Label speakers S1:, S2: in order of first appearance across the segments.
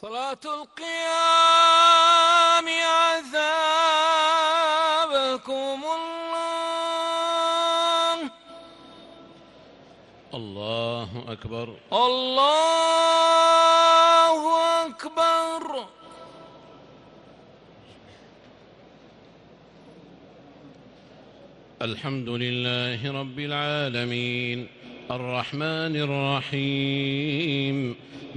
S1: صلاة القيام عذابكم الله.
S2: الله أكبر.
S1: الله أكبر.
S2: الحمد لله رب العالمين. الرحمن الرحيم.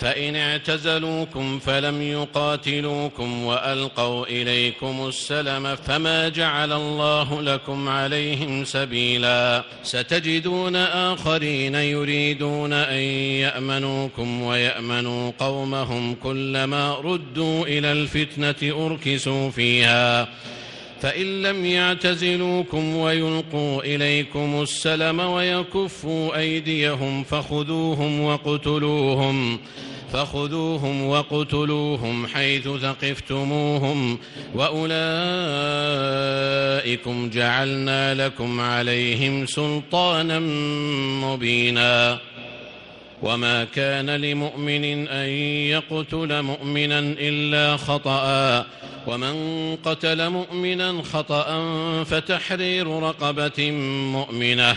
S2: فإن اعتزلوكم فلم يقاتلوكم وألقوا إليكم السلم فما جعل الله لكم عليهم سبيلا. ستجدون آخرين يريدون أن يأمنوكم ويأمنوا قومهم كلما ردوا إلى الفتنة أركسوا فيها. فإن لم يعتزلوكم ويلقوا إليكم السلم ويكفوا أيديهم فخذوهم وقتلوهم. فخذوهم وقتلوهم حيث ثقفتموهم وأولئكم جعلنا لكم عليهم سلطانا مبينا وما كان لمؤمن أن يقتل مؤمنا إلا خطأ ومن قتل مؤمنا خطأ فتحرير رقبة مؤمنة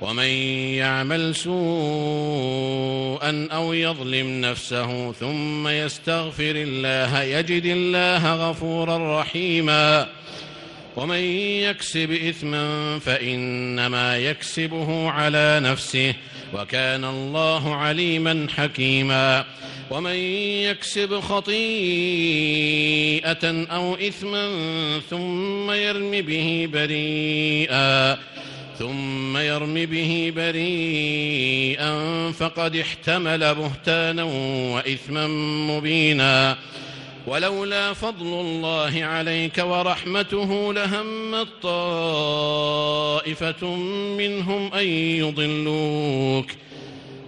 S2: ومن يعمل سوءا أو يظلم نفسه ثم يستغفر الله يجد الله غفورا رحيما. ومن يكسب إثما فإنما يكسبه على نفسه وكان الله عليما حكيما. ومن يكسب خطيئة أو إثما ثم يرم به بريئا. ثم يرم به بريئا فقد احتمل بهتانا وإثما مبينا. ولولا فضل الله عليك ورحمته لهمت طائفه منهم أن يضلوك.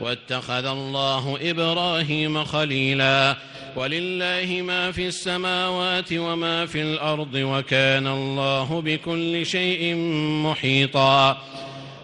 S2: واتخذ الله إبراهيم خليلا. ولله ما في السماوات وما في الأرض وكان الله بكل شيء محيطا.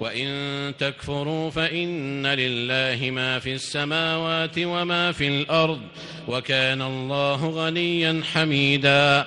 S2: وإن تكفروا فإن لله ما في السماوات وما في الأرض وكان الله غنيا حميدا